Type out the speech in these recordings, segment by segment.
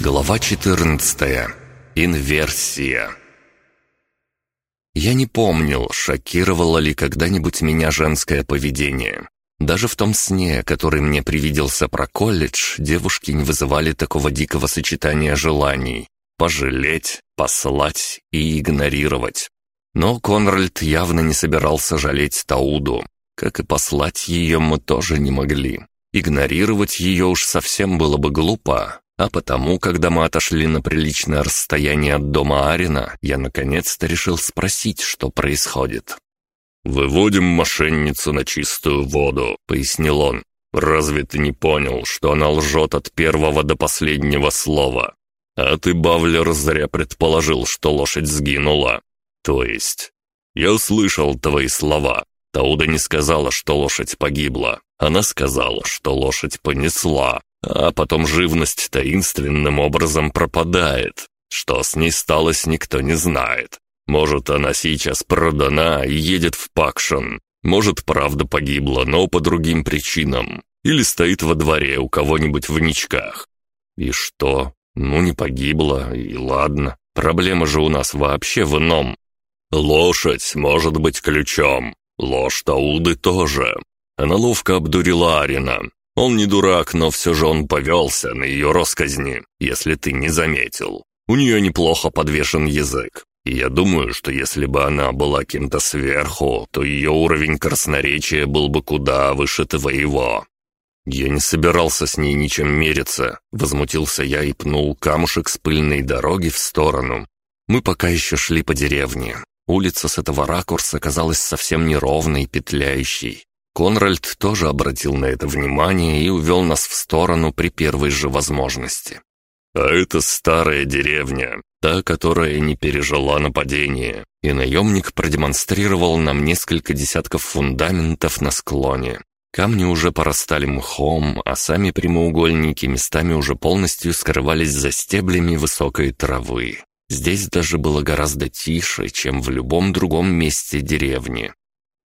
Глава 14. Инверсия. Я не помнил, шокировало ли когда-нибудь меня женское поведение. Даже в том сне, который мне привиделся про колледж, девушки не вызывали такого дикого сочетания желаний. Пожалеть, послать и игнорировать. Но Конральд явно не собирался жалеть Тауду. Как и послать ее мы тоже не могли. Игнорировать ее уж совсем было бы глупо, а потому, когда мы отошли на приличное расстояние от дома Арина, я наконец-то решил спросить, что происходит. «Выводим мошенницу на чистую воду», — пояснил он. «Разве ты не понял, что она лжет от первого до последнего слова? А ты, Бавлер, зря предположил, что лошадь сгинула. То есть...» «Я слышал твои слова. Тауда не сказала, что лошадь погибла. Она сказала, что лошадь понесла, а потом живность таинственным образом пропадает. Что с ней сталось, никто не знает. Может, она сейчас продана и едет в Пакшен. Может, правда погибла, но по другим причинам. Или стоит во дворе у кого-нибудь в ничках. И что? Ну, не погибла, и ладно. Проблема же у нас вообще в ином. Лошадь может быть ключом. Ложь Тауды тоже. Она ловко обдурила Арина, он не дурак, но все же он повелся на ее росказни, если ты не заметил. У нее неплохо подвешен язык. И я думаю, что если бы она была кем-то сверху, то ее уровень красноречия был бы куда выше твоего. Я не собирался с ней ничем мериться. Возмутился я и пнул камушек с пыльной дороги в сторону. Мы пока еще шли по деревне. Улица с этого ракурса казалась совсем неровной, петляющей. Конральд тоже обратил на это внимание и увел нас в сторону при первой же возможности. «А это старая деревня, та, которая не пережила нападение». И наемник продемонстрировал нам несколько десятков фундаментов на склоне. Камни уже порастали мхом, а сами прямоугольники местами уже полностью скрывались за стеблями высокой травы. Здесь даже было гораздо тише, чем в любом другом месте деревни.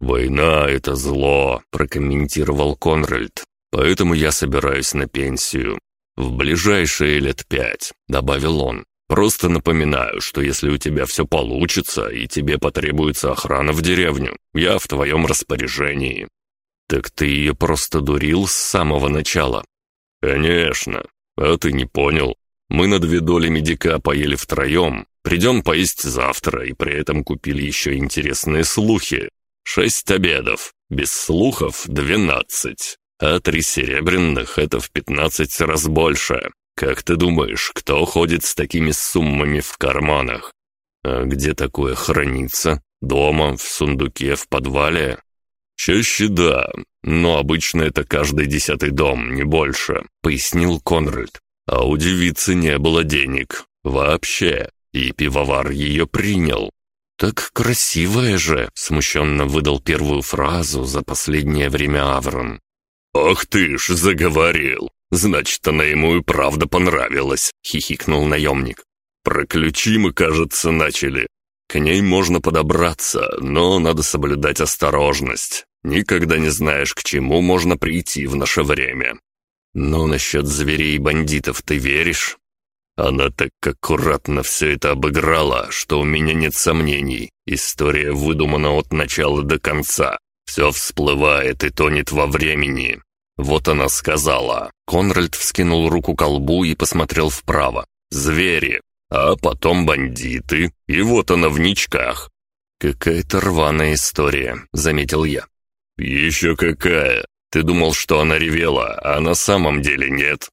«Война — это зло», — прокомментировал Конральд. «Поэтому я собираюсь на пенсию. В ближайшие лет пять», — добавил он. «Просто напоминаю, что если у тебя все получится и тебе потребуется охрана в деревню, я в твоем распоряжении». «Так ты ее просто дурил с самого начала?» «Конечно. А ты не понял. Мы на две доли медика поели втроем. Придем поесть завтра и при этом купили еще интересные слухи. Шесть обедов, без слухов двенадцать, а три серебряных — это в пятнадцать раз больше. Как ты думаешь, кто ходит с такими суммами в карманах? А где такое хранится? Дома, в сундуке, в подвале? Чаще да, но обычно это каждый десятый дом, не больше, пояснил Конрад. А у девицы не было денег. Вообще. И пивовар ее принял. «Так красивая же!» — смущенно выдал первую фразу за последнее время Аврон. «Ах ты ж, заговорил! Значит, она ему и правда понравилась!» — хихикнул наемник. «Про ключи мы, кажется, начали. К ней можно подобраться, но надо соблюдать осторожность. Никогда не знаешь, к чему можно прийти в наше время. Но насчет зверей и бандитов ты веришь?» Она так аккуратно все это обыграла, что у меня нет сомнений. История выдумана от начала до конца. Все всплывает и тонет во времени. Вот она сказала. Конральд вскинул руку к колбу и посмотрел вправо. «Звери, а потом бандиты, и вот она в ничках». «Какая-то рваная история», — заметил я. «Еще какая! Ты думал, что она ревела, а на самом деле нет.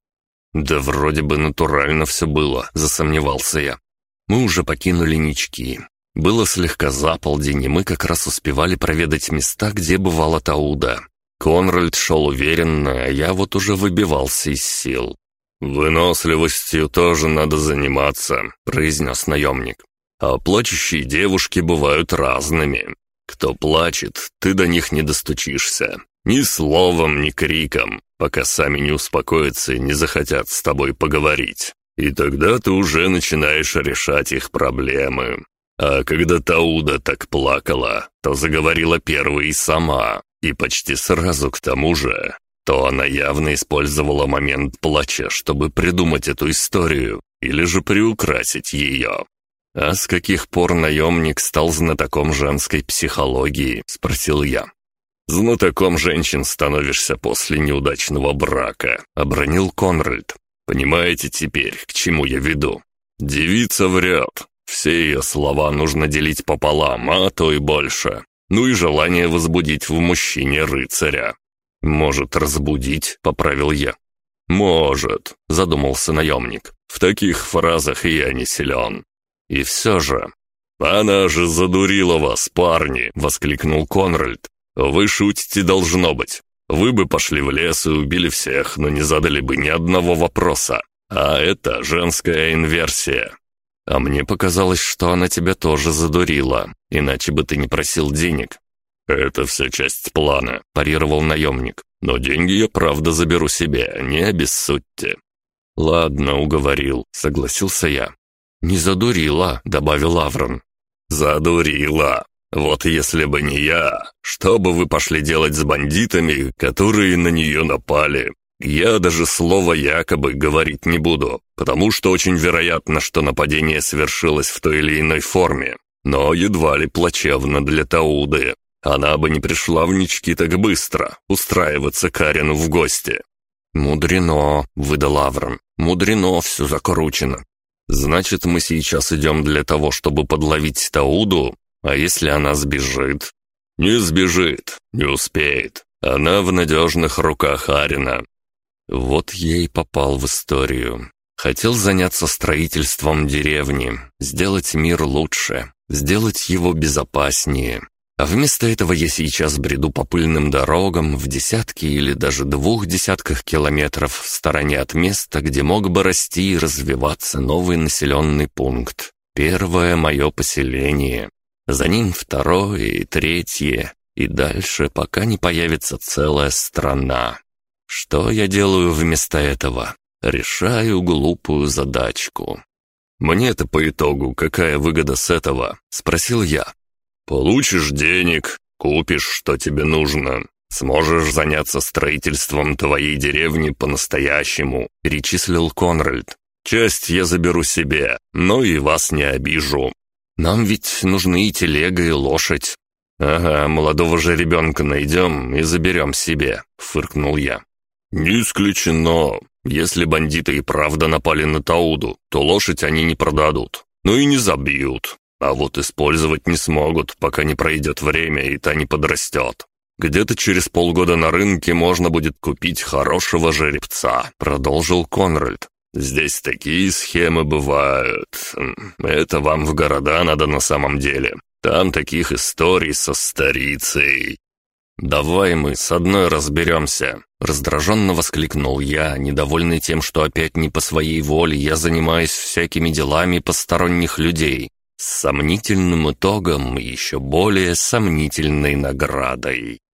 «Да вроде бы натурально все было», — засомневался я. Мы уже покинули Нички. Было слегка за полдень, и мы как раз успевали проведать места, где бывала Тауда. Конральд шел уверенно, а я вот уже выбивался из сил. «Выносливостью тоже надо заниматься», — произнес наемник. «А плачущие девушки бывают разными. Кто плачет, ты до них не достучишься. Ни словом, ни криком пока сами не успокоятся и не захотят с тобой поговорить. И тогда ты уже начинаешь решать их проблемы. А когда Тауда так плакала, то заговорила первой сама, и почти сразу к тому же, то она явно использовала момент плача, чтобы придумать эту историю. или же приукрасить ее. «А с каких пор наемник стал знатоком женской психологии?» — спросил я. «Знатоком женщин становишься после неудачного брака», — обронил Конральд. «Понимаете теперь, к чему я веду? Девица врет. Все ее слова нужно делить пополам, а то и больше. Ну и желание возбудить в мужчине рыцаря. «Может, разбудить?» — поправил я. «Может», — задумался наемник. «В таких фразах я не силен. И все же...» «Она же задурила вас, парни!» — воскликнул Конральд. «Вы шутите, должно быть. Вы бы пошли в лес и убили всех, но не задали бы ни одного вопроса. А это женская инверсия. А мне показалось, что она тебя тоже задурила, иначе бы ты не просил денег. «Это вся часть плана», — парировал наемник. «Но деньги я правда заберу себе, не обессудьте». «Ладно, уговорил», — согласился я. «Не задурила», — добавил Аврон. «Задурила. Вот если бы не я, что бы вы пошли делать с бандитами, которые на нее напали? Я даже слово «якобы» говорить не буду, потому что очень вероятно, что нападение совершилось в той или иной форме, но едва ли плачевно для Тауды. Она бы не пришла в нички так быстро, устраиваться Карину в гости. «Мудрено», — выдал Аврон. «Мудрено все закручено. Значит, мы сейчас идем для того, чтобы подловить Тауду, а если она сбежит?» «Не сбежит, не успеет. Она в надежных руках Арина». Вот ей попал в историю. Хотел заняться строительством деревни, сделать мир лучше, сделать его безопаснее. А вместо этого я сейчас бреду по пыльным дорогам в десятки или даже двух десятках километров в стороне от места, где мог бы расти и развиваться новый населенный пункт. Первое мое поселение. За ним второе и третье. И дальше, пока не появится целая страна. Что я делаю вместо этого? Решаю глупую задачку. «Мне-то по итогу какая выгода с этого?» — спросил я. Получишь денег, купишь, что тебе нужно. Сможешь заняться строительством твоей деревни по-настоящему», — перечислил Конральд. «Часть я заберу себе, но и вас не обижу. Нам ведь нужны и телега, и лошадь». «Ага, молодого же ребенка найдем и заберем себе», — фыркнул я. «Не исключено. Если бандиты и правда напали на Тауду, то лошадь они не продадут, но и не забьют. А вот использовать не смогут, пока не пройдет время и та не подрастет. Где-то через полгода на рынке можно будет купить хорошего жеребца», — продолжил Конральд. «Здесь такие схемы бывают. Это вам в города надо на самом деле. Там таких историй со старицей». «Давай мы с одной разберемся», — раздраженно воскликнул я, недовольный тем, что опять не по своей воле я занимаюсь всякими делами посторонних людей с сомнительным итогом и еще более сомнительной наградой.